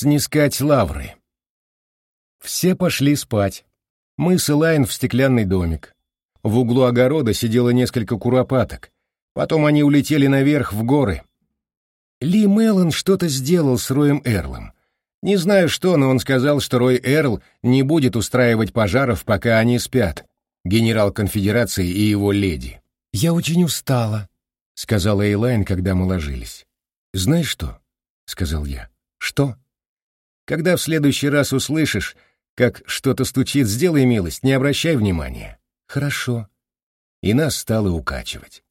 снискать лавры. Все пошли спать. Мы с Элайн в стеклянный домик. В углу огорода сидело несколько куропаток. Потом они улетели наверх в горы. Ли Меллон что-то сделал с Роем Эрлом. Не знаю что, но он сказал, что Рой Эрл не будет устраивать пожаров, пока они спят, генерал конфедерации и его леди. «Я очень устала», — сказала Эйлайн, когда мы ложились. «Знаешь что?» — сказал я. «Что?» «Когда в следующий раз услышишь, как что-то стучит, сделай милость, не обращай внимания». «Хорошо». И нас стало укачивать.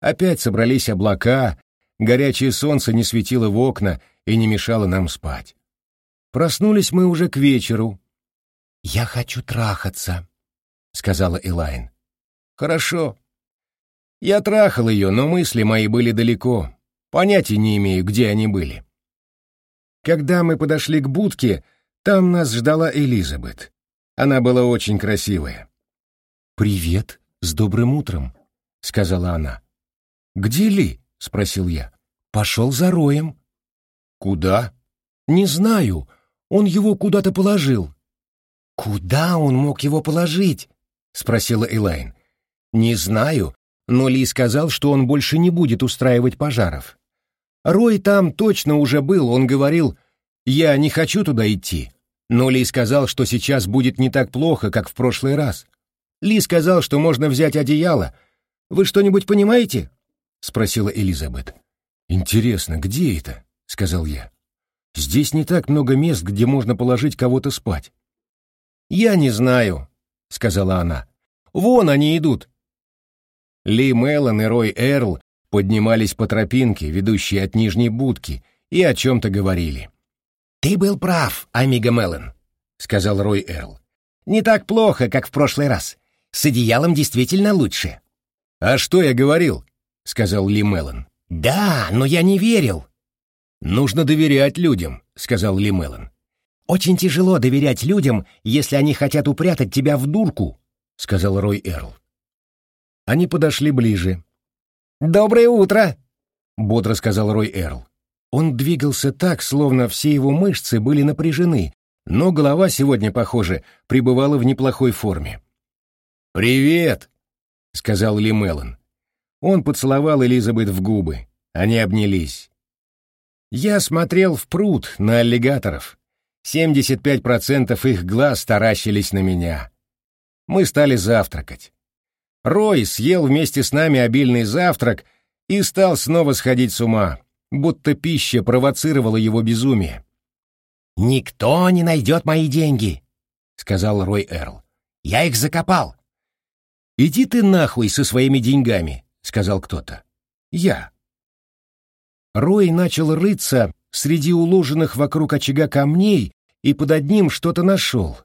Опять собрались облака, горячее солнце не светило в окна и не мешало нам спать. Проснулись мы уже к вечеру. «Я хочу трахаться», — сказала Элайн. «Хорошо». Я трахал ее, но мысли мои были далеко. Понятия не имею, где они были. Когда мы подошли к будке, там нас ждала Элизабет. Она была очень красивая. «Привет, с добрым утром», — сказала она. «Где Ли?» — спросил я. «Пошел за Роем». «Куда?» «Не знаю. Он его куда-то положил». «Куда он мог его положить?» — спросила Элайн. «Не знаю, но Ли сказал, что он больше не будет устраивать пожаров. Рой там точно уже был, он говорил, «Я не хочу туда идти». Но Ли сказал, что сейчас будет не так плохо, как в прошлый раз. Ли сказал, что можно взять одеяло. Вы что-нибудь понимаете? спросила Элизабет. Интересно, где это? сказал я. Здесь не так много мест, где можно положить кого-то спать. Я не знаю, сказала она. Вон они идут. Ли Меллон и Рой Эрл поднимались по тропинке, ведущей от нижней будки, и о чем-то говорили. «Ты был прав, Амиго Меллон», — сказал Рой Эрл. «Не так плохо, как в прошлый раз. С одеялом действительно лучше». «А что я говорил?» — сказал Ли Меллон. «Да, но я не верил». «Нужно доверять людям», — сказал Ли Меллон. «Очень тяжело доверять людям, если они хотят упрятать тебя в дурку», — сказал Рой Эрл. Они подошли ближе. «Доброе утро!» — бодро сказал Рой Эрл. Он двигался так, словно все его мышцы были напряжены, но голова сегодня, похоже, пребывала в неплохой форме. «Привет!» — сказал Ли Меллон. Он поцеловал Элизабет в губы. Они обнялись. Я смотрел в пруд на аллигаторов. 75% их глаз таращились на меня. Мы стали завтракать. Рой съел вместе с нами обильный завтрак и стал снова сходить с ума, будто пища провоцировала его безумие. «Никто не найдет мои деньги», — сказал Рой Эрл. «Я их закопал». «Иди ты нахуй со своими деньгами», — сказал кто-то. «Я». Рой начал рыться среди уложенных вокруг очага камней и под одним что-то нашел.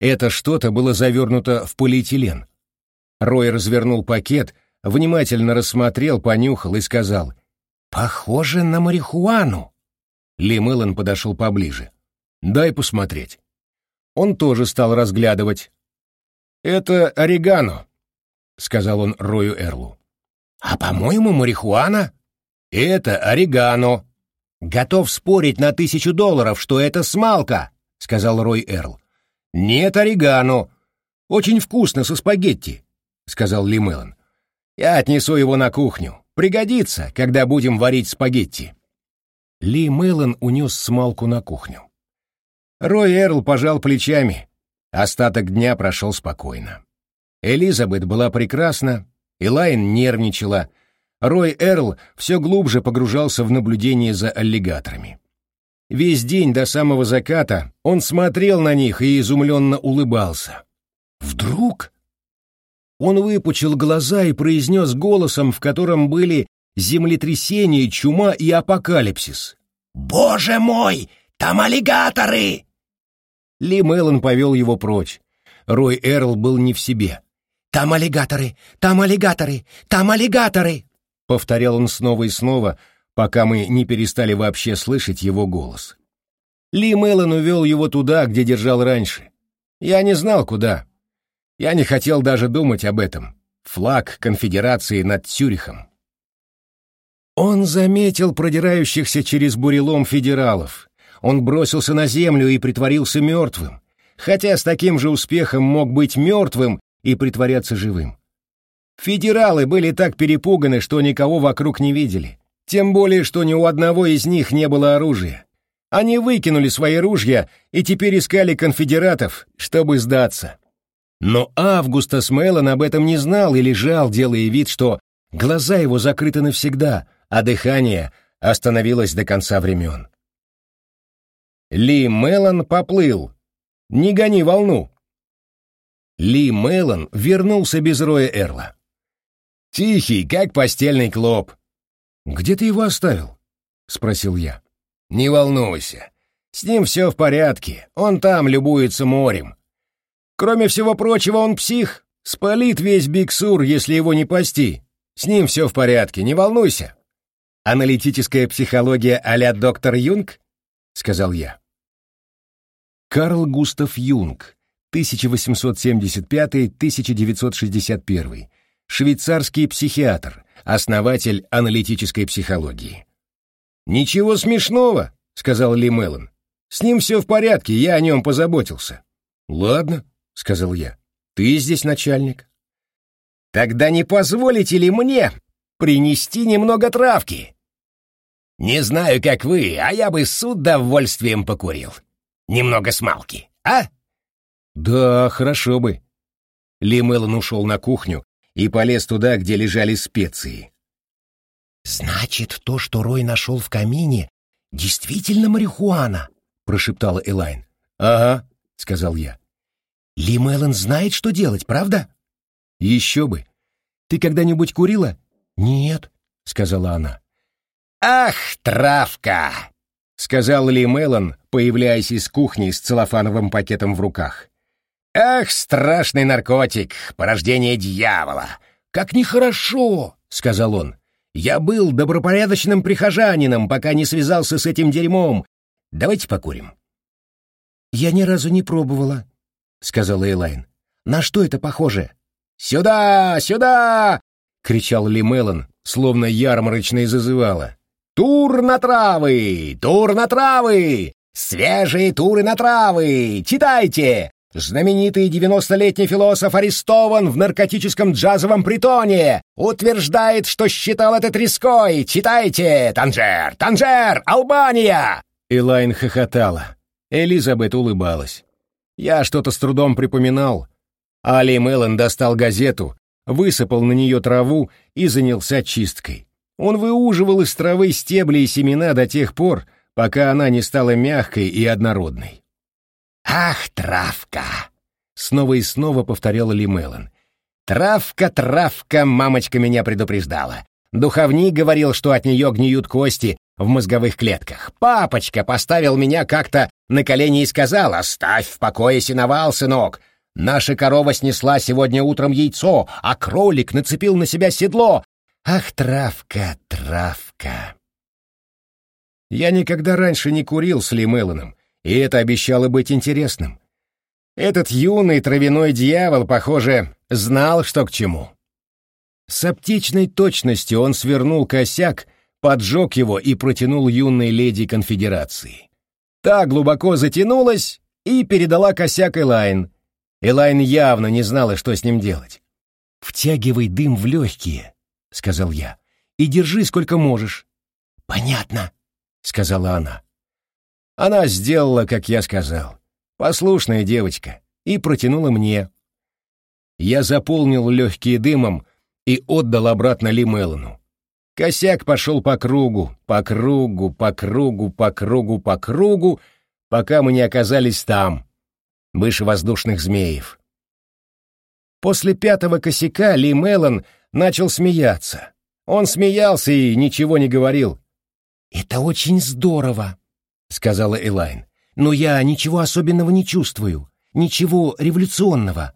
Это что-то было завернуто в полиэтилен. Рой развернул пакет, внимательно рассмотрел, понюхал и сказал «Похоже на марихуану». Ли Мэллон подошел поближе. «Дай посмотреть». Он тоже стал разглядывать. «Это орегано», — сказал он Рою Эрлу. «А, по-моему, марихуана?» «Это орегано». «Готов спорить на тысячу долларов, что это смалка», — сказал Рой Эрл. «Нет орегано. Очень вкусно со спагетти. — сказал Ли Меллон. «Я отнесу его на кухню. Пригодится, когда будем варить спагетти». Ли Меллон унес смалку на кухню. Рой Эрл пожал плечами. Остаток дня прошел спокойно. Элизабет была прекрасна, Элайн нервничала, Рой Эрл все глубже погружался в наблюдение за аллигаторами. Весь день до самого заката он смотрел на них и изумленно улыбался. Вдруг он выпучил глаза и произнес голосом, в котором были землетрясение, чума и апокалипсис. «Боже мой! Там аллигаторы!» Ли Меллон повел его прочь. Рой Эрл был не в себе. «Там аллигаторы! Там аллигаторы! Там аллигаторы!» Повторял он снова и снова, пока мы не перестали вообще слышать его голос. Ли Меллон увел его туда, где держал раньше. Я не знал, куда. Я не хотел даже думать об этом. Флаг конфедерации над Цюрихом. Он заметил продирающихся через бурелом федералов. он бросился на землю и притворился мертвым, хотя с таким же успехом мог быть мертвым и притворяться живым. Федералы были так перепуганы, что никого вокруг не видели. Тем более, что ни у одного из них не было оружия. Они выкинули свои ружья и теперь искали конфедератов, чтобы сдаться. Но Августас Меллон об этом не знал и лежал, делая вид, что глаза его закрыты навсегда, а дыхание остановилось до конца времен. Ли Меллон поплыл. «Не гони волну!» Ли Меллон вернулся без Роя Эрла. «Тихий, как постельный клоп». «Где ты его оставил?» — спросил я. «Не волнуйся. С ним все в порядке. Он там любуется морем. Кроме всего прочего, он псих. Спалит весь Биксур, если его не пасти. С ним все в порядке, не волнуйся». «Аналитическая психология а-ля доктор Юнг?» — сказал я. Карл Густав Юнг, 1875-1961, швейцарский психиатр, основатель аналитической психологии. «Ничего смешного», — сказал Ли Меллон. «С ним все в порядке, я о нем позаботился». «Ладно», — сказал я. «Ты здесь начальник». «Тогда не позволите ли мне принести немного травки?» «Не знаю, как вы, а я бы с удовольствием покурил. Немного смалки, а?» «Да, хорошо бы». Ли Меллон ушел на кухню и полез туда, где лежали специи. «Значит, то, что Рой нашел в камине, действительно марихуана?» — прошептала Элайн. «Ага», — сказал я. «Ли Меллон знает, что делать, правда?» «Еще бы. Ты когда-нибудь курила?» «Нет», — сказала она. «Ах, травка!» — сказал Ли Меллон, появляясь из кухни с целлофановым пакетом в руках. «Ах, страшный наркотик, порождение дьявола! Как нехорошо!» — сказал он. Я был добропорядочным прихожанином, пока не связался с этим дерьмом. Давайте покурим. Я ни разу не пробовала, сказала Элайн. На что это похоже? Сюда, сюда! кричал Ли Меллон, словно ярмарочное зазывало. Тур на травы! Тур на травы! Свежие туры на травы! Читайте! Знаменитый девяностолетний философ арестован в наркотическом джазовом притоне. Утверждает, что считал это треской. Читайте! Танжер! Танжер! Албания!» Элайн хохотала. Элизабет улыбалась. Я что-то с трудом припоминал. Али Меллен достал газету, высыпал на нее траву и занялся чисткой. Он выуживал из травы стебли и семена до тех пор, пока она не стала мягкой и однородной. «Ах, травка!» — снова и снова повторяла Ли Меллон. «Травка, травка, мамочка меня предупреждала. Духовник говорил, что от нее гниют кости в мозговых клетках. Папочка поставил меня как-то на колени и сказал, «Оставь в покое сеновал, сынок. Наша корова снесла сегодня утром яйцо, а кролик нацепил на себя седло. Ах, травка, травка!» Я никогда раньше не курил с Ли Меллоном, и это обещало быть интересным. Этот юный травяной дьявол, похоже, знал, что к чему. С оптичной точностью он свернул косяк, поджег его и протянул юной леди конфедерации. Та глубоко затянулась и передала косяк Элайн. Элайн явно не знала, что с ним делать. «Втягивай дым в легкие», — сказал я, — «и держи сколько можешь». «Понятно», — сказала она. Она сделала, как я сказал. Послушная девочка. И протянула мне. Я заполнил легкие дымом и отдал обратно Ли Меллону. Косяк пошел по кругу, по кругу, по кругу, по кругу, по кругу, пока мы не оказались там, выше воздушных змеев. После пятого косяка Ли Меллон начал смеяться. Он смеялся и ничего не говорил. «Это очень здорово», — сказала Элайн. «Но я ничего особенного не чувствую, ничего революционного».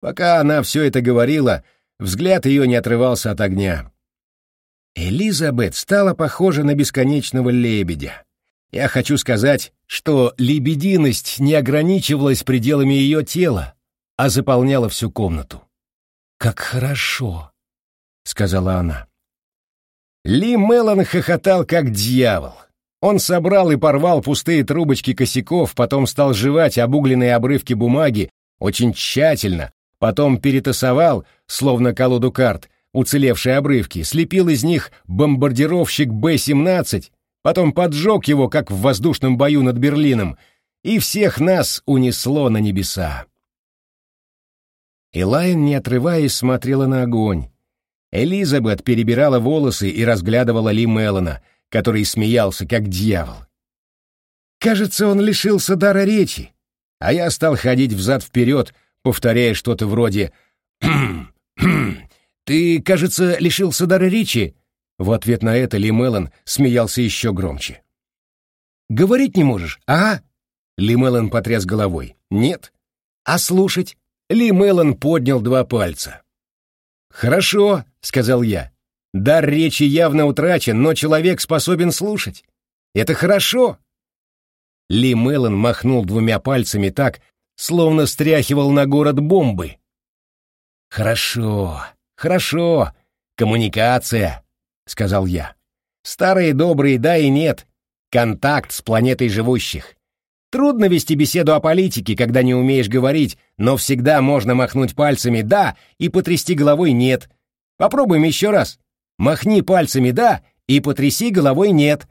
Пока она все это говорила, взгляд ее не отрывался от огня. Элизабет стала похожа на бесконечного лебедя. Я хочу сказать, что лебединость не ограничивалась пределами ее тела, а заполняла всю комнату. «Как хорошо», — сказала она. Ли Меллон хохотал, как дьявол. Он собрал и порвал пустые трубочки косяков, потом стал жевать обугленные обрывки бумаги очень тщательно, потом перетасовал, словно колоду карт, уцелевшие обрывки, слепил из них бомбардировщик Б-17, потом поджег его, как в воздушном бою над Берлином, и всех нас унесло на небеса. Элайн, не отрываясь, смотрела на огонь. Элизабет перебирала волосы и разглядывала Ли Меллона — который смеялся, как дьявол. Кажется, он лишился дара речи, а я стал ходить взад-вперед, повторяя что-то вроде «Хм, хм, «Ты, кажется, лишился дара речи?» В ответ на это Ли Меллон смеялся еще громче. «Говорить не можешь, а?» Ли Меллон потряс головой. «Нет». «А слушать?» Ли Меллон поднял два пальца. «Хорошо», — сказал я. Дар речи явно утрачен, но человек способен слушать. Это хорошо. Ли Меллон махнул двумя пальцами так, словно стряхивал на город бомбы. «Хорошо, хорошо, коммуникация», — сказал я. «Старые добрые да и нет. Контакт с планетой живущих. Трудно вести беседу о политике, когда не умеешь говорить, но всегда можно махнуть пальцами «да» и потрясти головой «нет». Попробуем еще раз. Махни пальцами «да» и потряси головой «нет».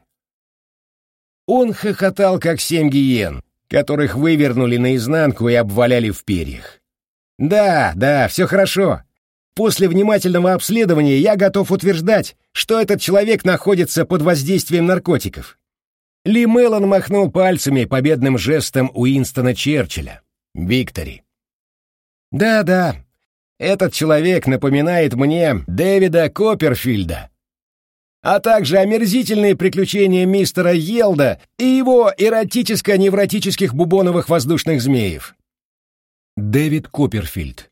Он хохотал, как семь гиен, которых вывернули наизнанку и обваляли в перьях. «Да, да, все хорошо. После внимательного обследования я готов утверждать, что этот человек находится под воздействием наркотиков». Ли Меллон махнул пальцами победным жестом Уинстона Черчилля. «Виктори». «Да-да, этот человек напоминает мне Дэвида Копперфильда, а также омерзительные приключения мистера Елда и его эротическо-невротических бубоновых воздушных змеев. Дэвид Копперфильд.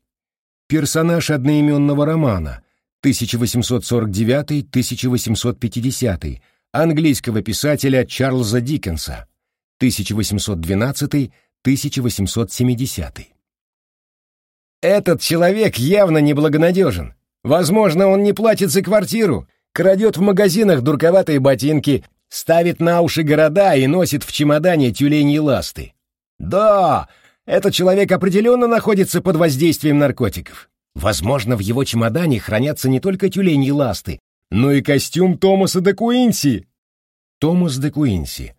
Персонаж одноименного романа 1849-1850 английского писателя Чарльза Диккенса 1812-1870. Этот человек явно неблагонадежен. Возможно, он не платит за квартиру, крадет в магазинах дурковатые ботинки, ставит на уши города и носит в чемодане тюленьи ласты. Да, этот человек определенно находится под воздействием наркотиков. Возможно, в его чемодане хранятся не только тюленьи ласты, но и костюм Томаса де Куинси. Томас де Куинси,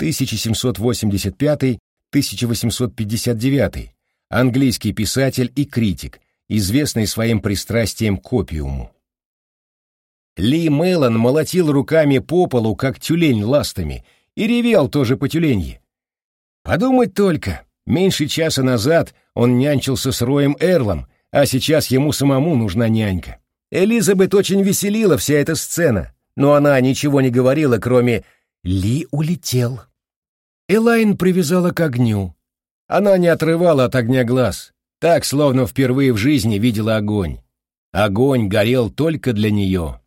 1785-1859, английский писатель и критик, известный своим пристрастием к опиуму. Ли Меллон молотил руками по полу, как тюлень ластами, и ревел тоже по тюленье. Подумать только, меньше часа назад он нянчился с Роем Эрлом, а сейчас ему самому нужна нянька. Элизабет очень веселила вся эта сцена, но она ничего не говорила, кроме «Ли улетел». Элайн привязала к огню, она не отрывала от огня глаз, так, словно впервые в жизни видела огонь. Огонь горел только для нее.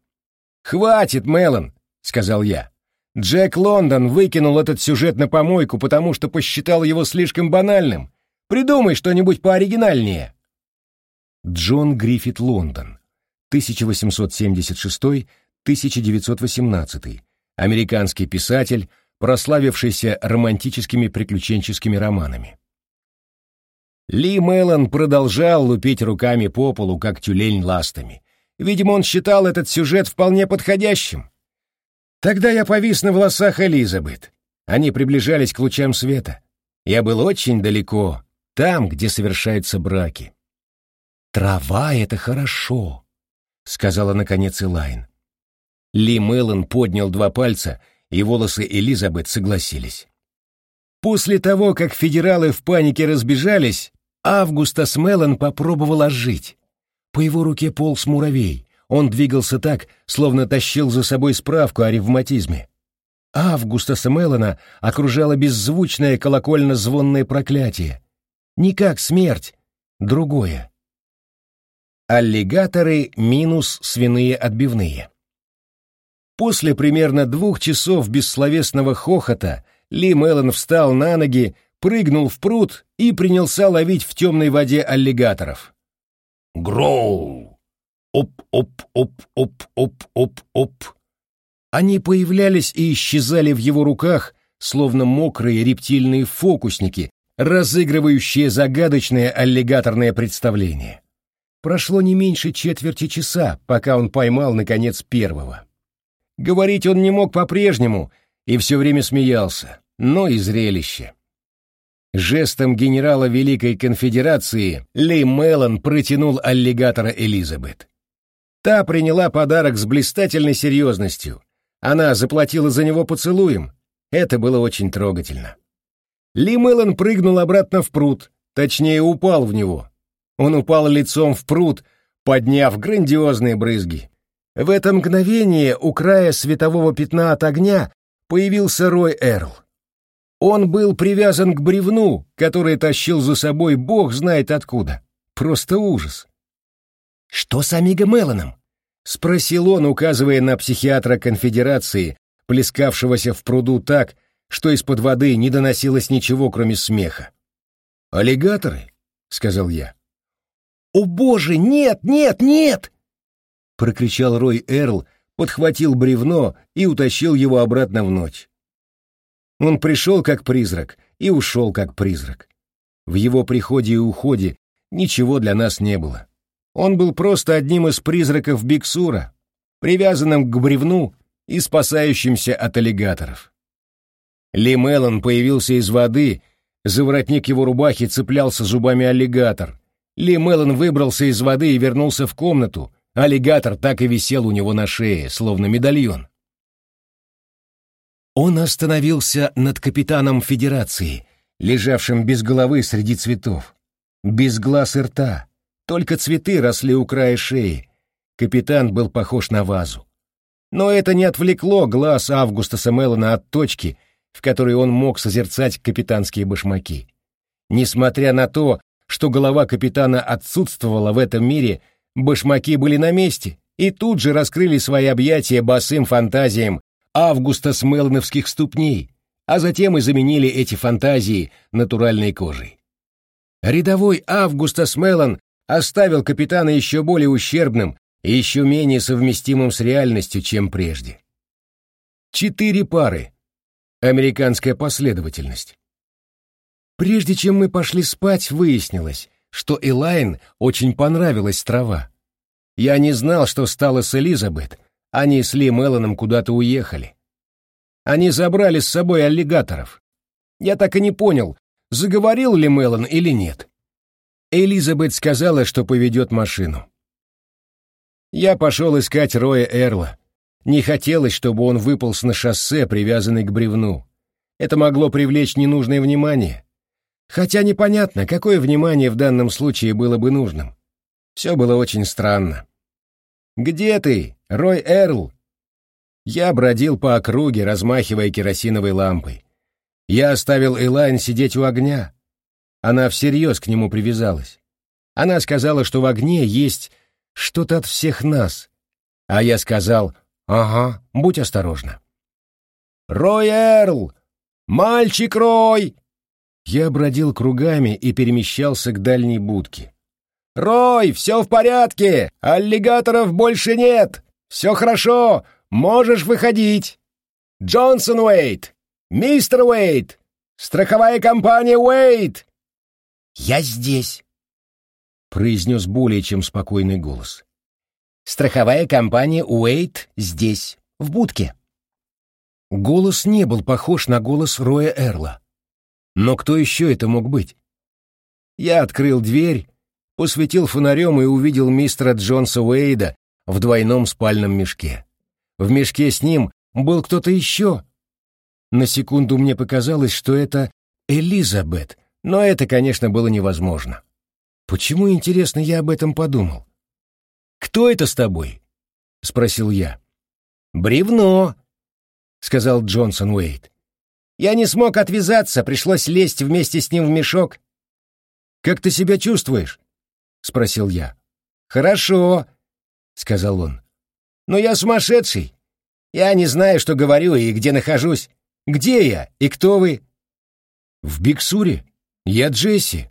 «Хватит, Мелон!» — сказал я. «Джек Лондон выкинул этот сюжет на помойку, потому что посчитал его слишком банальным. Придумай что-нибудь пооригинальнее». Джон Гриффит Лондон, 1876-1918, американский писатель, прославившийся романтическими приключенческими романами. Ли Мэллон продолжал лупить руками по полу, как тюлень ластами. Видимо, он считал этот сюжет вполне подходящим. Тогда я повис на волосах Элизабет. Они приближались к лучам света. Я был очень далеко, там, где совершаются браки. «Трава — это хорошо», — сказала наконец Элайн. Ли Мэллон поднял два пальца, и волосы Элизабет согласились. После того, как федералы в панике разбежались, Августас Меллон попробовал ожить. По его руке полз муравей. Он двигался так, словно тащил за собой справку о ревматизме. Августаса Меллона окружало беззвучное колокольно-звонное проклятие. Не как смерть, другое. Аллигаторы минус свиные отбивные. После примерно двух часов бессловесного хохота Ли Меллон встал на ноги, прыгнул в пруд и принялся ловить в темной воде аллигаторов. «Гроу! Оп-оп-оп-оп-оп-оп-оп!» Они появлялись и исчезали в его руках, словно мокрые рептильные фокусники, разыгрывающие загадочное аллигаторное представление. Прошло не меньше четверти часа, пока он поймал, наконец, первого. Говорить он не мог по-прежнему и все время смеялся, но и зрелище. Жестом генерала Великой Конфедерации Ли Меллон протянул аллигатора Элизабет. Та приняла подарок с блистательной серьезностью. Она заплатила за него поцелуем. Это было очень трогательно. Ли Меллон прыгнул обратно в пруд, точнее упал в него. Он упал лицом в пруд, подняв грандиозные брызги. В это мгновение у края светового пятна от огня появился Рой Эрл. Он был привязан к бревну, которое тащил за собой бог знает откуда. Просто ужас. «Что с Амиго Меланом?» — спросил он, указывая на психиатра конфедерации, плескавшегося в пруду так, что из-под воды не доносилось ничего, кроме смеха. «Аллигаторы?» — сказал я. «О боже, нет, нет, нет!» — прокричал Рой Эрл, подхватил бревно и утащил его обратно в ночь. Он пришел как призрак и ушел как призрак. В его приходе и уходе ничего для нас не было. Он был просто одним из призраков Биксура, привязанным к бревну и спасающимся от аллигаторов. Ли Меллон появился из воды, за воротник его рубахи цеплялся зубами аллигатор. Ли Меллон выбрался из воды и вернулся в комнату. Аллигатор так и висел у него на шее, словно медальон. Он остановился над капитаном Федерации, лежавшим без головы среди цветов. Без глаз и рта, только цветы росли у края шеи. Капитан был похож на вазу. Но это не отвлекло глаз Августа Меллона от точки, в которой он мог созерцать капитанские башмаки. Несмотря на то, что голова капитана отсутствовала в этом мире, башмаки были на месте и тут же раскрыли свои объятия босым фантазиям Августа Смелновских ступней, а затем и заменили эти фантазии натуральной кожей. Рядовой Августа Смелон оставил капитана еще более ущербным и еще менее совместимым с реальностью, чем прежде. Четыре пары. Американская последовательность. Прежде чем мы пошли спать, выяснилось, что Элайн очень понравилась трава. Я не знал, что стало с Элизабет, они с Ли Мелланом куда-то уехали. Они забрали с собой аллигаторов. Я так и не понял, заговорил ли Меллан или нет. Элизабет сказала, что поведет машину. Я пошел искать Роя Эрла. Не хотелось, чтобы он выполз на шоссе, привязанный к бревну. Это могло привлечь ненужное внимание. Хотя непонятно, какое внимание в данном случае было бы нужным. Все было очень странно. «Где ты, Рой Эрл?» Я бродил по округе, размахивая керосиновой лампой. Я оставил Элайн сидеть у огня. Она всерьез к нему привязалась. Она сказала, что в огне есть что-то от всех нас. А я сказал, ага, будь осторожна. «Рой Эрл! Мальчик Рой!» Я бродил кругами и перемещался к дальней будке. «Рой, все в порядке! Аллигаторов больше нет! Все хорошо! Можешь выходить! Джонсон Уэйт! Мистер Уэйт! Страховая компания Уэйт!» «Я здесь!» — произнес более чем спокойный голос. «Страховая компания Уэйт здесь, в будке». Голос не был похож на голос Роя Эрла. Но кто еще это мог быть? Я открыл дверь посветил фонарем и увидел мистера Джонса Уэйда в двойном спальном мешке. В мешке с ним был кто-то еще. На секунду мне показалось, что это Элизабет, но это, конечно, было невозможно. Почему, интересно, я об этом подумал? «Кто это с тобой?» — спросил я. «Бревно», — сказал Джонсон Уэйд. «Я не смог отвязаться, пришлось лезть вместе с ним в мешок». «Как ты себя чувствуешь?» — спросил я. «Хорошо», — сказал он. «Но я сумасшедший. Я не знаю, что говорю и где нахожусь. Где я и кто вы?» «В Биксуре. Я Джесси».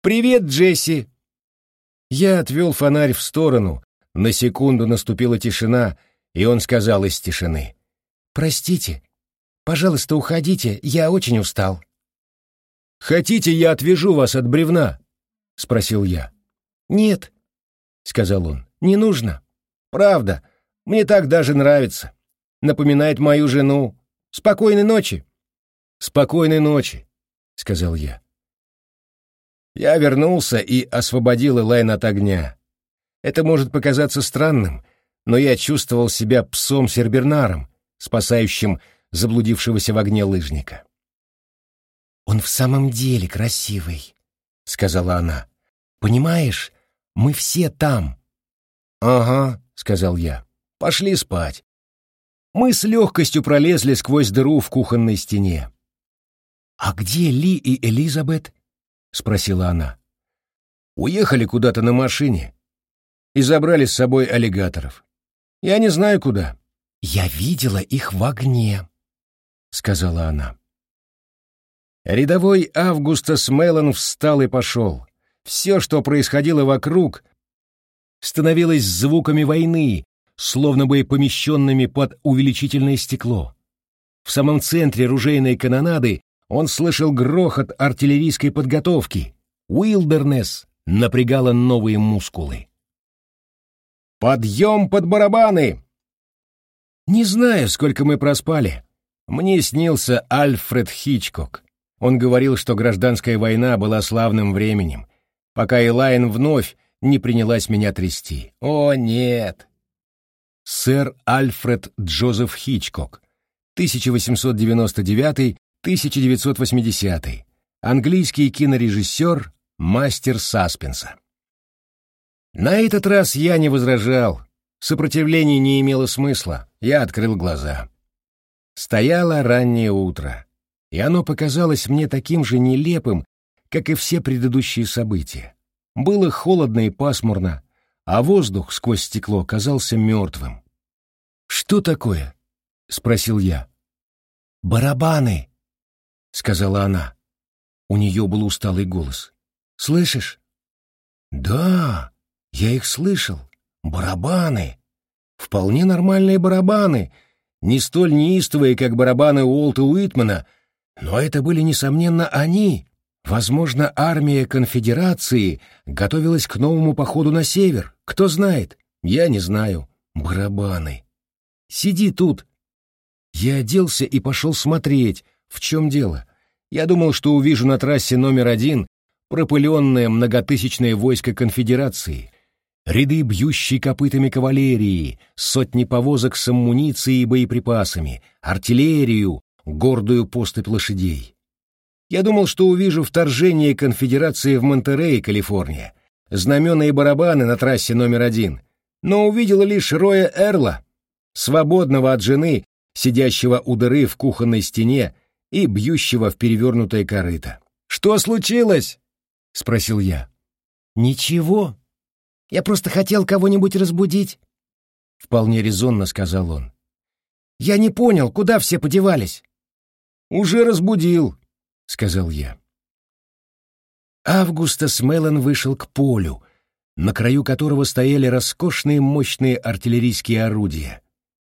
«Привет, Джесси». Я отвел фонарь в сторону. На секунду наступила тишина, и он сказал из тишины. «Простите. Пожалуйста, уходите, я очень устал». «Хотите, я отвяжу вас от бревна?» — спросил я. «Нет», — сказал он, — «не нужно». «Правда, мне так даже нравится. Напоминает мою жену. Спокойной ночи». «Спокойной ночи», — сказал я. Я вернулся и освободил Элайн от огня. Это может показаться странным, но я чувствовал себя псом-сербернаром, спасающим заблудившегося в огне лыжника. «Он в самом деле красивый», — сказала она. «Понимаешь, мы все там». «Ага», — сказал я. «Пошли спать». Мы с легкостью пролезли сквозь дыру в кухонной стене. «А где Ли и Элизабет?» — спросила она. «Уехали куда-то на машине и забрали с собой аллигаторов. Я не знаю, куда». «Я видела их в огне», — сказала она. Рядовой Августас Меллон встал и пошел. Все, что происходило вокруг, становилось звуками войны, словно бы помещенными под увеличительное стекло. В самом центре ружейной канонады он слышал грохот артиллерийской подготовки. Уилдернесс напрягала новые мускулы. «Подъем под барабаны!» Не знаю, сколько мы проспали. Мне снился Альфред Хичкок. Он говорил, что гражданская война была славным временем, пока Элайн вновь не принялась меня трясти. О, нет! Сэр Альфред Джозеф Хичкок, 1899-1980, английский кинорежиссер, мастер саспенса. На этот раз я не возражал, Сопротивление не имело смысла, я открыл глаза. Стояло раннее утро, и оно показалось мне таким же нелепым, как и все предыдущие события. Было холодно и пасмурно, а воздух сквозь стекло казался мертвым. «Что такое?» — спросил я. «Барабаны», — сказала она. У нее был усталый голос. «Слышишь?» «Да, я их слышал. Барабаны. Вполне нормальные барабаны, не столь неистовые, как барабаны Уолта Уитмана, но это были, несомненно, они. Возможно, армия конфедерации готовилась к новому походу на север. Кто знает? Я не знаю. Барабаны. Сиди тут. Я оделся и пошел смотреть, в чем дело. Я думал, что увижу на трассе номер один пропыленное многотысячное войско конфедерации, ряды бьющей копытами кавалерии, сотни повозок с амуницией и боеприпасами, артиллерию, гордую поступь лошадей. Я думал, что увижу вторжение конфедерации в Монтерей, Калифорния, знамена и барабаны на трассе номер один, но увидел лишь Роя Эрла, свободного от жены, сидящего у дыры в кухонной стене и бьющего в перевернутое корыто. «Что случилось?» — спросил я. «Ничего», я просто хотел кого-нибудь разбудить. Вполне резонно сказал он. Я не понял, куда все подевались. Уже разбудил, сказал я. Августа Смеллен вышел к полю, на краю которого стояли роскошные мощные артиллерийские орудия.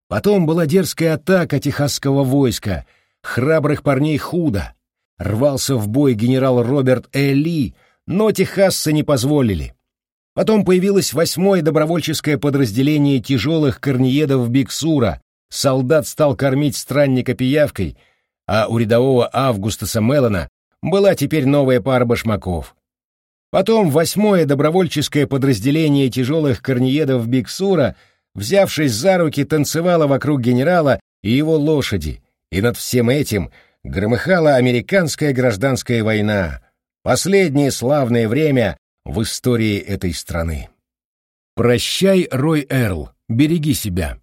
Потом была дерзкая атака техасского войска, храбрых парней худо. Рвался в бой генерал Роберт Элли, но техасцы не позволили. Потом появилось восьмое добровольческое подразделение тяжелых корнеедов Биксура. Солдат стал кормить странника пиявкой, а у рядового Августаса Меллона была теперь новая пара башмаков. Потом восьмое добровольческое подразделение тяжелых корнеедов Биксура, взявшись за руки, танцевало вокруг генерала и его лошади, и над всем этим громыхала американская гражданская война, последнее славное время в истории этой страны. Прощай, Рой Эрл, береги себя.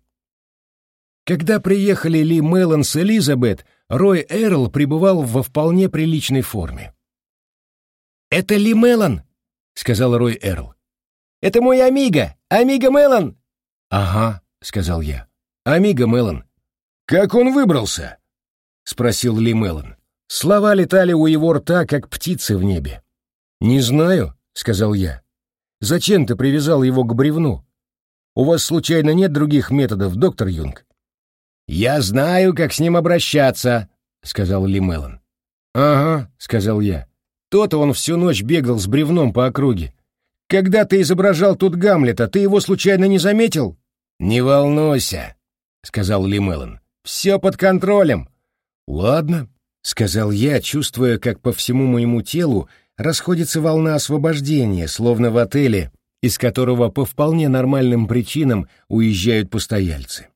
Когда приехали Ли Меллон с Элизабет, Рой Эрл пребывал во вполне приличной форме. «Это Ли Меллон», — сказал Рой Эрл. «Это мой Амиго, Амиго Меллон». «Ага», — сказал я. «Амиго Меллон». «Как он выбрался?» — спросил Ли Меллон. Слова летали у его рта, как птицы в небе. «Не знаю», — сказал я. «Зачем ты привязал его к бревну? У вас, случайно, нет других методов, доктор Юнг?» «Я знаю, как с ним обращаться», — сказал Ли Меллон. «Ага», — сказал я. «То-то он всю ночь бегал с бревном по округе. Когда ты изображал тут Гамлета, ты его случайно не заметил?» «Не волнуйся», — сказал Ли Меллон. «Все под контролем». «Ладно», — сказал я, чувствуя, как по всему моему телу расходится волна освобождения, словно в отеле, из которого по вполне нормальным причинам уезжают постояльцы.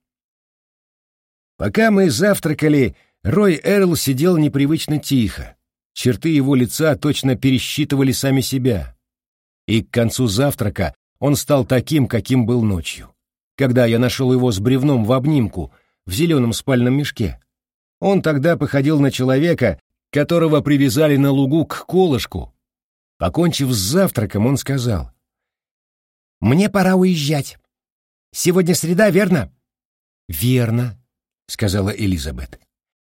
Пока мы завтракали, Рой Эрл сидел непривычно тихо. Черты его лица точно пересчитывали сами себя. И к концу завтрака он стал таким, каким был ночью. Когда я нашел его с бревном в обнимку, в зеленом спальном мешке. Он тогда походил на человека, которого привязали на лугу к колышку. Покончив с завтраком, он сказал. «Мне пора уезжать. Сегодня среда, верно?» «Верно», — сказала Элизабет.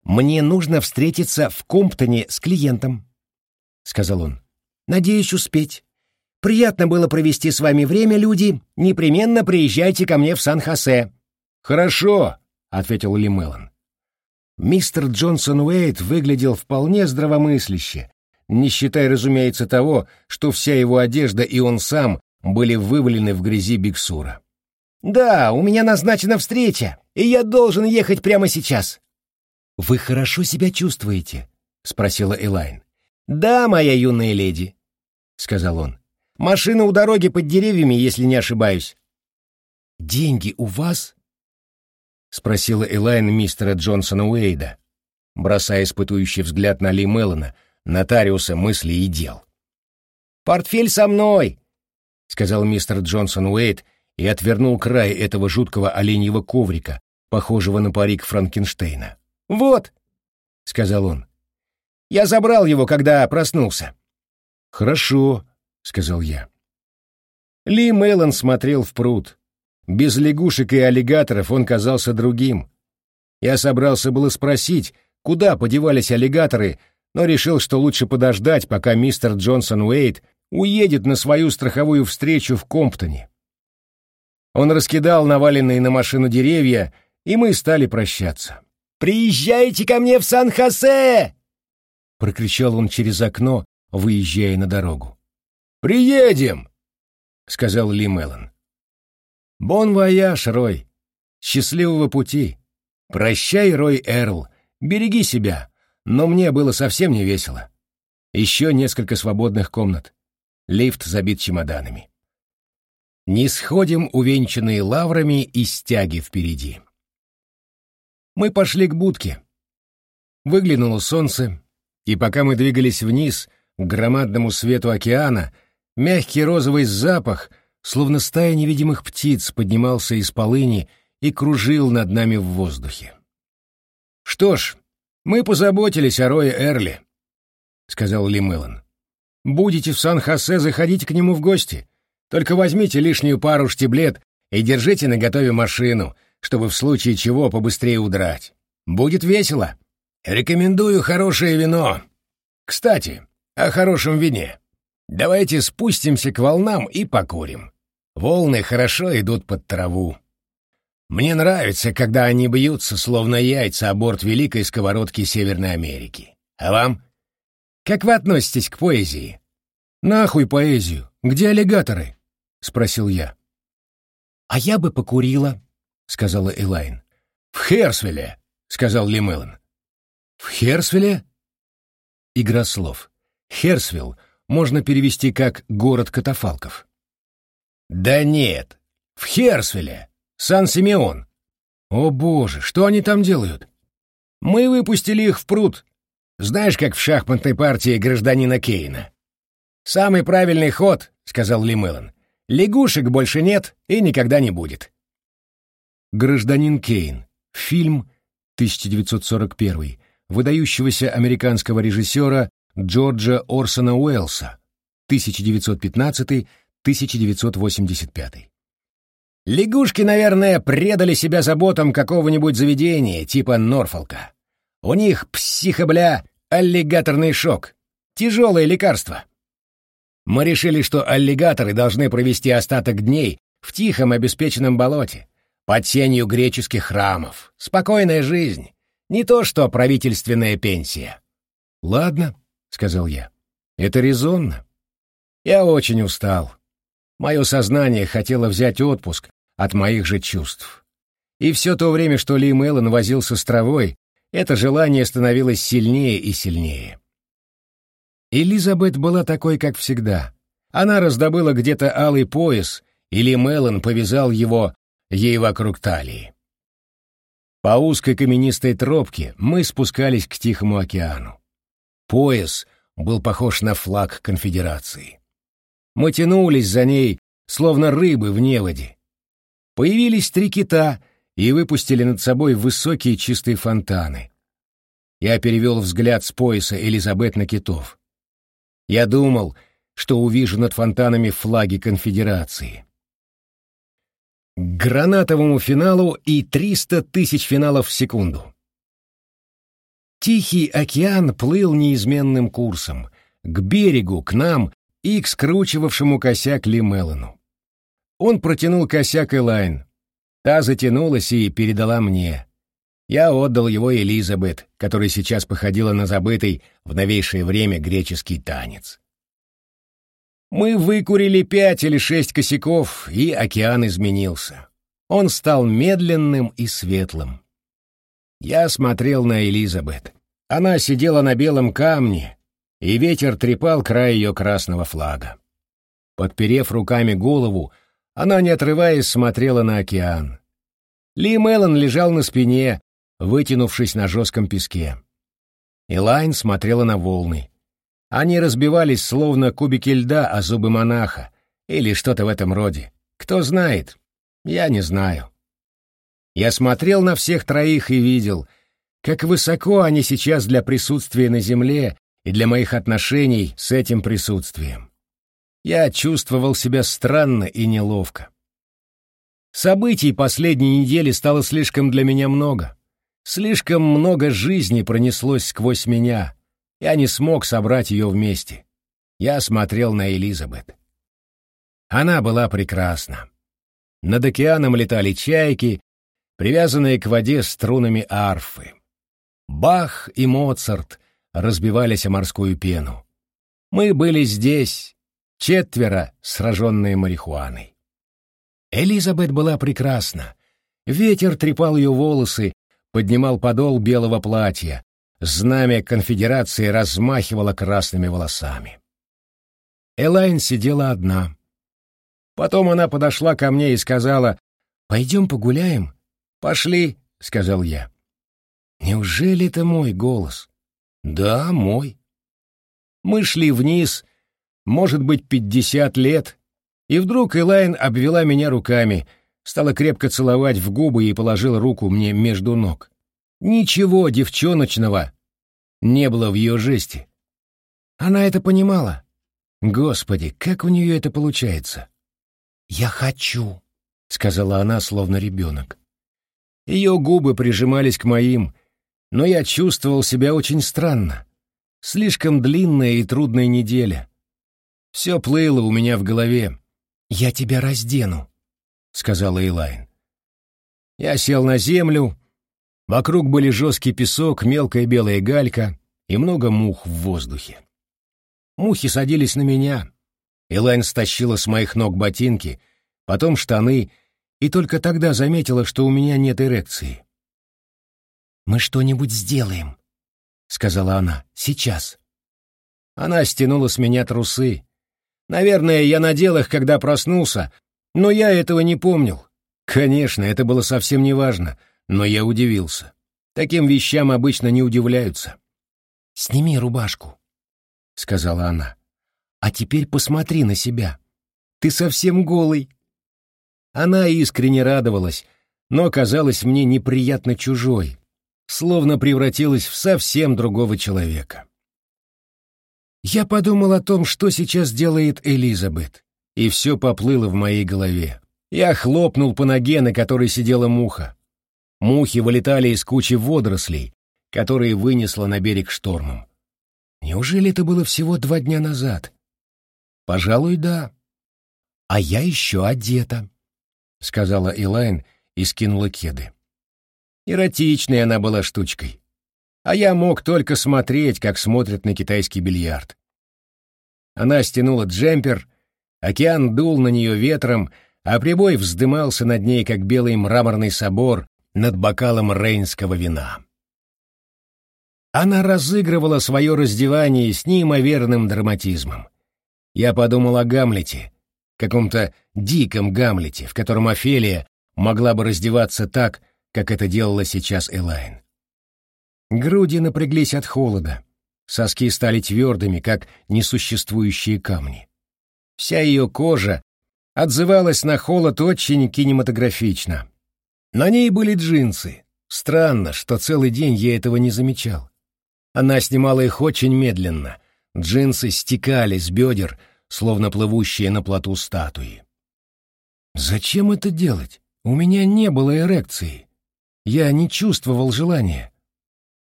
«Мне нужно встретиться в Комптоне с клиентом», — сказал он. «Надеюсь успеть. Приятно было провести с вами время, люди. Непременно приезжайте ко мне в Сан-Хосе». «Хорошо», — ответил Ли Меллон. Мистер Джонсон Уэйт выглядел вполне здравомысляще, не считая, разумеется, того, что вся его одежда и он сам были вывалены в грязи Биксура. «Да, у меня назначена встреча, и я должен ехать прямо сейчас». «Вы хорошо себя чувствуете?» — спросила Элайн. «Да, моя юная леди», — сказал он. «Машина у дороги под деревьями, если не ошибаюсь». «Деньги у вас?» — спросила Элайн мистера Джонсона Уэйда, бросая испытующий взгляд на Ли Меллона, нотариуса мыслей и дел. «Портфель со мной!» — сказал мистер Джонсон Уэйд и отвернул край этого жуткого оленьего коврика, похожего на парик Франкенштейна. «Вот», — сказал он. «Я забрал его, когда проснулся». «Хорошо», — сказал я. Ли Меллон смотрел в пруд. Без лягушек и аллигаторов он казался другим. Я собрался было спросить, куда подевались аллигаторы, но решил, что лучше подождать, пока мистер Джонсон Уэйт уедет на свою страховую встречу в Комптоне. Он раскидал наваленные на машину деревья, и мы стали прощаться. «Приезжайте ко мне в Сан-Хосе!» — прокричал он через окно, выезжая на дорогу. «Приедем!» — сказал Ли Меллон. «Бон вояж, Рой! Счастливого пути! Прощай, Рой Эрл! Береги себя!» Но мне было совсем не весело. Еще несколько свободных комнат. Лифт забит чемоданами. Не сходим увенчанные лаврами и стяги впереди. Мы пошли к будке. Выглянуло солнце, и пока мы двигались вниз, к громадному свету океана, мягкий розовый запах, словно стая невидимых птиц, поднимался из полыни и кружил над нами в воздухе. Что ж, «Мы позаботились о Рое Эрли», — сказал Ли. «Будете в Сан-Хосе, заходите к нему в гости. Только возьмите лишнюю пару штиблет и держите наготове машину, чтобы в случае чего побыстрее удрать. Будет весело. Рекомендую хорошее вино. Кстати, о хорошем вине. Давайте спустимся к волнам и покурим. Волны хорошо идут под траву. Мне нравится, когда они бьются, словно яйца, о борт великой сковородки Северной Америки. А вам? Как вы относитесь к поэзии? Нахуй поэзию. Где аллигаторы? Спросил я. А я бы покурила, сказала Элайн. В Херсвилле, сказал Ли Меллон. В Херсвилле? Игра слов. Херсвилл можно перевести как «город катафалков». Да нет, в Херсвилле. Сан-Симеон. О боже, что они там делают? Мы выпустили их в пруд. Знаешь, как в шахматной партии гражданина Кейна. Самый правильный ход, сказал Ли Меллон. Лягушек больше нет и никогда не будет. Гражданин Кейн. Фильм 1941 выдающегося американского режиссера Джорджа Орсона Уэллса 1915-1985. Лягушки, наверное, предали себя заботам какого-нибудь заведения, типа Норфолка. У них, психобля, аллигаторный шок. Тяжелое лекарство. Мы решили, что аллигаторы должны провести остаток дней в тихом обеспеченном болоте. под сенью греческих храмов. Спокойная жизнь. Не то что правительственная пенсия. «Ладно», — сказал я, — «это резонно. Я очень устал. Мое сознание хотело взять отпуск от моих же чувств. И все то время, что Ли Меллон возился с травой, это желание становилось сильнее и сильнее. Элизабет была такой, как всегда. Она раздобыла где-то алый пояс, и Ли Меллон повязал его ей вокруг талии. По узкой каменистой тропке мы спускались к Тихому океану. Пояс был похож на флаг конфедерации. Мы тянулись за ней, словно рыбы в неводе. Появились три кита и выпустили над собой высокие чистые фонтаны. Я перевел взгляд с пояса Элизабет на китов. Я думал, что увижу над фонтанами флаги конфедерации. К гранатовому финалу и 300 тысяч финалов в секунду. Тихий океан плыл неизменным курсом, к берегу, к нам и к скручивавшему косяк Ли Меллону. Он протянул косяк Элайн. Та затянулась и передала мне. Я отдал его Элизабет, которая сейчас походила на забытый в новейшее время греческий танец. Мы выкурили пять или шесть косяков, и океан изменился. Он стал медленным и светлым. Я смотрел на Элизабет. Она сидела на белом камне, и ветер трепал край ее красного флага. Подперев руками голову, она, не отрываясь, смотрела на океан. Ли Меллон лежал на спине, вытянувшись на жестком песке. Элайн смотрела на волны. Они разбивались, словно кубики льда о зубы монаха, или что-то в этом роде. Кто знает? Я не знаю. Я смотрел на всех троих и видел, как высоко они сейчас для присутствия на земле и для моих отношений с этим присутствием. Я чувствовал себя странно и неловко. Событий последней недели стало слишком для меня много. Слишком много жизни пронеслось сквозь меня. Я не смог собрать ее вместе. Я смотрел на Элизабет. Она была прекрасна. Над океаном летали чайки, привязанные к воде струнами арфы. Бах и Моцарт разбивались о морскую пену. Мы были здесь, четверо, сраженные марихуаной. Элизабет была прекрасна. Ветер трепал ее волосы, поднимал подол белого платья. Знамя конфедерации размахивало красными волосами. Элайн сидела одна. Потом она подошла ко мне и сказала, «Пойдем погуляем?» «Пошли», — сказал я. «Неужели это мой голос?» Да, мой. Мы шли вниз, может быть, пятьдесят лет, и вдруг Элайн обвела меня руками, стала крепко целовать в губы и положила руку мне между ног. Ничего девчоночного не было в ее жесте. Она это понимала. Господи, как у нее это получается? «Я хочу», — сказала она, словно ребенок. Ее губы прижимались к моим, но я чувствовал себя очень странно. Слишком длинная и трудная неделя. Все плыло у меня в голове. «Я тебя раздену», — сказала Элайн. Я сел на землю. Вокруг были жесткий песок, мелкая белая галька и много мух в воздухе. Мухи садились на меня. Элайн стащила с моих ног ботинки, потом штаны, и только тогда заметила, что у меня нет эрекции. «Мы что-нибудь сделаем», — сказала она. «Сейчас». Она стянула с меня трусы. Наверное, я надел их, когда проснулся, но я этого не помнил. Конечно, это было совсем не важно, но я удивился. Таким вещам обычно не удивляются. «Сними рубашку», — сказала она. «А теперь посмотри на себя. Ты совсем голый». Она искренне радовалась, но казалась мне неприятно чужой, словно превратилась в совсем другого человека. Я подумал о том, что сейчас делает Элизабет, и все поплыло в моей голове. Я хлопнул по ноге, на которой сидела муха. Мухи вылетали из кучи водорослей, которые вынесло на берег штормом. Неужели это было всего два дня назад? Пожалуй, да. А я еще одета, — сказала Элайн и скинула кеды. Эротичной она была штучкой. А я мог только смотреть, как смотрят на китайский бильярд. Она стянула джемпер, океан дул на нее ветром, а прибой вздымался над ней, как белый мраморный собор над бокалом рейнского вина. Она разыгрывала свое раздевание с неимоверным драматизмом. Я подумал о Гамлете, каком-то диком Гамлете, в котором Офелия могла бы раздеваться так, как это делала сейчас Элайн. Груди напряглись от холода, соски стали твердыми, как несуществующие камни. Вся ее кожа отзывалась на холод очень кинематографично. На ней были джинсы. Странно, что целый день я этого не замечал. Она снимала их очень медленно. Джинсы стекали с бедер, словно плывущие на плоту статуи. Зачем это делать? У меня не было эрекции. Я не чувствовал желания.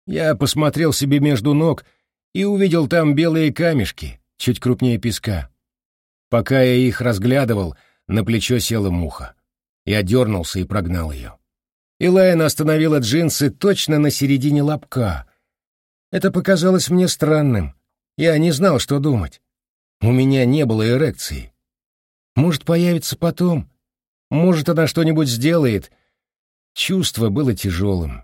Я посмотрел себе между ног и увидел там белые камешки, чуть крупнее песка. Пока я их разглядывал, на плечо села муха. Я дернулся и прогнал ее. Илайна остановила джинсы точно на середине лобка. Это показалось мне странным. Я не знал, что думать. У меня не было эрекции. Может, появится потом. Может, она что-нибудь сделает. Чувство было тяжелым.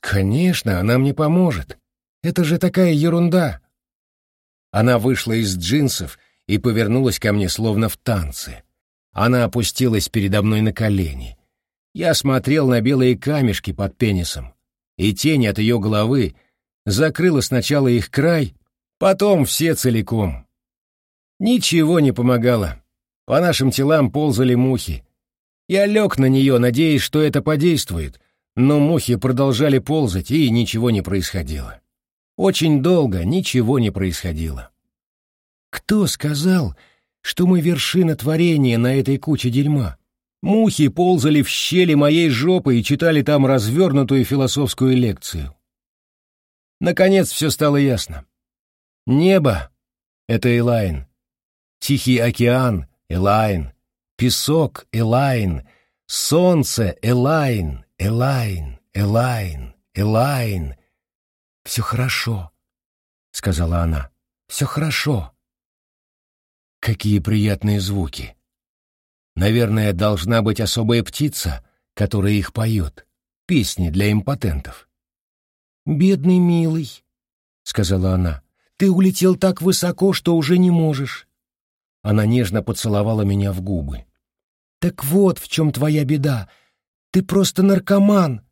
Конечно, она мне поможет. Это же такая ерунда. Она вышла из джинсов и повернулась ко мне словно в танце. Она опустилась передо мной на колени. Я смотрел на белые камешки под пенисом, и тень от ее головы закрыла сначала их край, потом все целиком. Ничего не помогало. По нашим телам ползали мухи. Я лег на нее, надеясь, что это подействует, но мухи продолжали ползать, и ничего не происходило. Очень долго ничего не происходило. Кто сказал, что мы вершина творения на этой куче дерьма? Мухи ползали в щели моей жопы и читали там развернутую философскую лекцию. Наконец все стало ясно. Небо — это Элайн. Тихий океан — Элайн. Песок — Элайн. Солнце — Элайн. Элайн, Элайн, Элайн. Все хорошо, — сказала она. Все хорошо. Какие приятные звуки. Наверное, должна быть особая птица, которая их поет. Песни для импотентов. «Бедный милый», — сказала она, — «ты улетел так высоко, что уже не можешь». Она нежно поцеловала меня в губы. «Так вот в чем твоя беда. Ты просто наркоман!»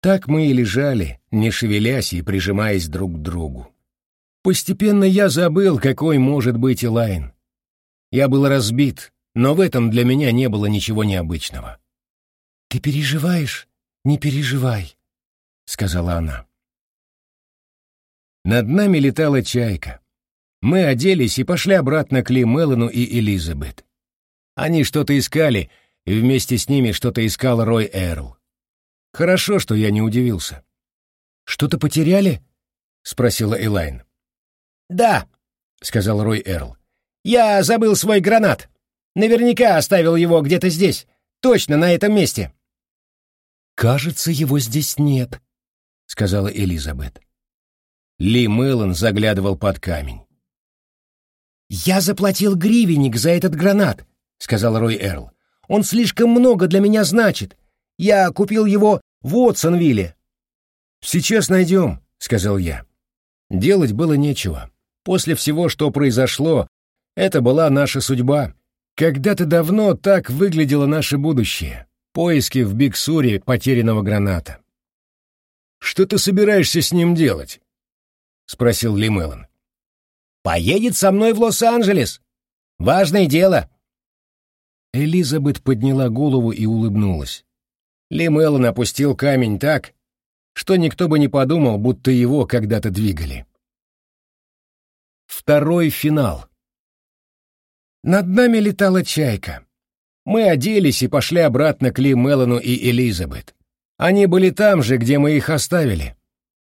Так мы и лежали, не шевелясь и прижимаясь друг к другу. Постепенно я забыл, какой может быть Элайн. Я был разбит, но в этом для меня не было ничего необычного. «Ты переживаешь? Не переживай», — сказала она. Над нами летала чайка. Мы оделись и пошли обратно к Ли Меллану и Элизабет. Они что-то искали, и вместе с ними что-то искал Рой Эрл. Хорошо, что я не удивился. «Что-то потеряли?» — спросила Элайн. «Да», — сказал Рой Эрл. «Я забыл свой гранат. Наверняка оставил его где-то здесь, точно на этом месте». «Кажется, его здесь нет», — сказала Элизабет. Ли Мэллон заглядывал под камень. «Я заплатил гривенник за этот гранат», — сказал Рой Эрл. «Он слишком много для меня значит. Я купил его в Уотсонвилле». «Сейчас найдем», — сказал я. Делать было нечего. После всего, что произошло, это была наша судьба. Когда-то давно так выглядело наше будущее. Поиски в Биксуре потерянного граната. «Что ты собираешься с ним делать?» — спросил Ли. «Поедет со мной в Лос-Анджелес. Важное дело». Элизабет подняла голову и улыбнулась. Ли Меллон опустил камень так, что никто бы не подумал, будто его когда-то двигали. Второй финал. Над нами летала чайка. Мы оделись и пошли обратно к Ли Меллону и Элизабет. Они были там же, где мы их оставили.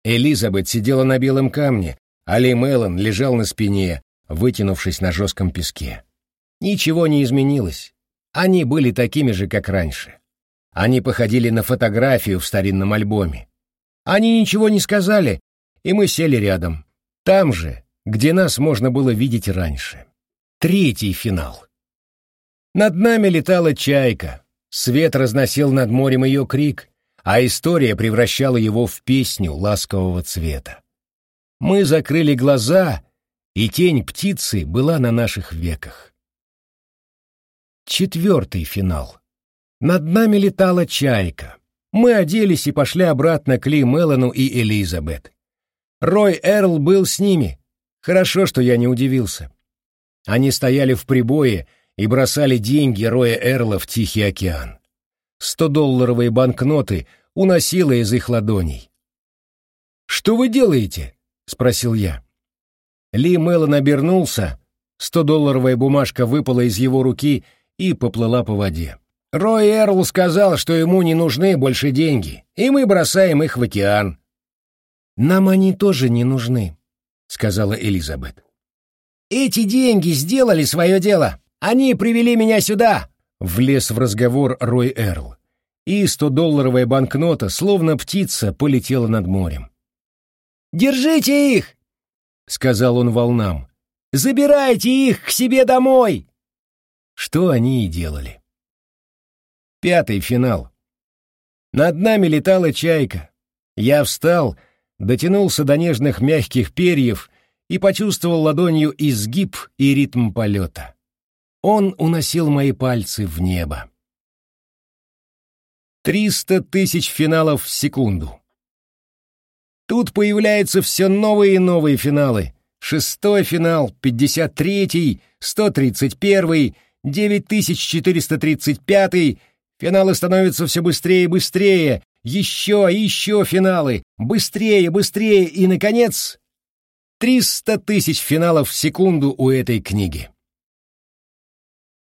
Элизабет сидела на белом камне, а Ли Меллон лежал на спине, вытянувшись на жестком песке. Ничего не изменилось. Они были такими же, как раньше. Они походили на фотографию в старинном альбоме. Они ничего не сказали, и мы сели рядом. Там же, где нас можно было видеть раньше. Третий финал. Над нами летала чайка. Свет разносил над морем ее крик, а история превращала его в песню ласкового цвета. Мы закрыли глаза, и тень птицы была на наших веках. Четвертый финал. Над нами летала чайка. Мы оделись и пошли обратно к Ли Мелану и Элизабет. Рой Эрл был с ними. Хорошо, что я не удивился. Они стояли в прибое и бросали деньги Роя Эрла в Тихий океан. Сто-долларовые банкноты уносило из их ладоней. «Что вы делаете?» — спросил я. Ли Меллон обернулся, сто-долларовая бумажка выпала из его руки и поплыла по воде. Рой Эрл сказал, что ему не нужны больше деньги, и мы бросаем их в океан. «Нам они тоже не нужны», — сказала Элизабет. «Эти деньги сделали свое дело. Они привели меня сюда», — влез в разговор Рой Эрл. И сто-долларовая банкнота, словно птица, полетела над морем. «Держите их!» — сказал он волнам. «Забирайте их к себе домой!» Что они и делали. Пятый финал. Над нами летала чайка. Я встал дотянулся до нежных мягких перьев и почувствовал ладонью изгиб и ритм полета. Он уносил мои пальцы в небо. Триста тысяч финалов в секунду. Тут появляются все новые и новые финалы. Шестой финал, пятьдесят третий, сто тридцать первый, девять тысяч четыреста тридцать пятый. Финалы становятся все быстрее и быстрее, еще и еще финалы, быстрее, быстрее и, наконец, 300 тысяч финалов в секунду у этой книги.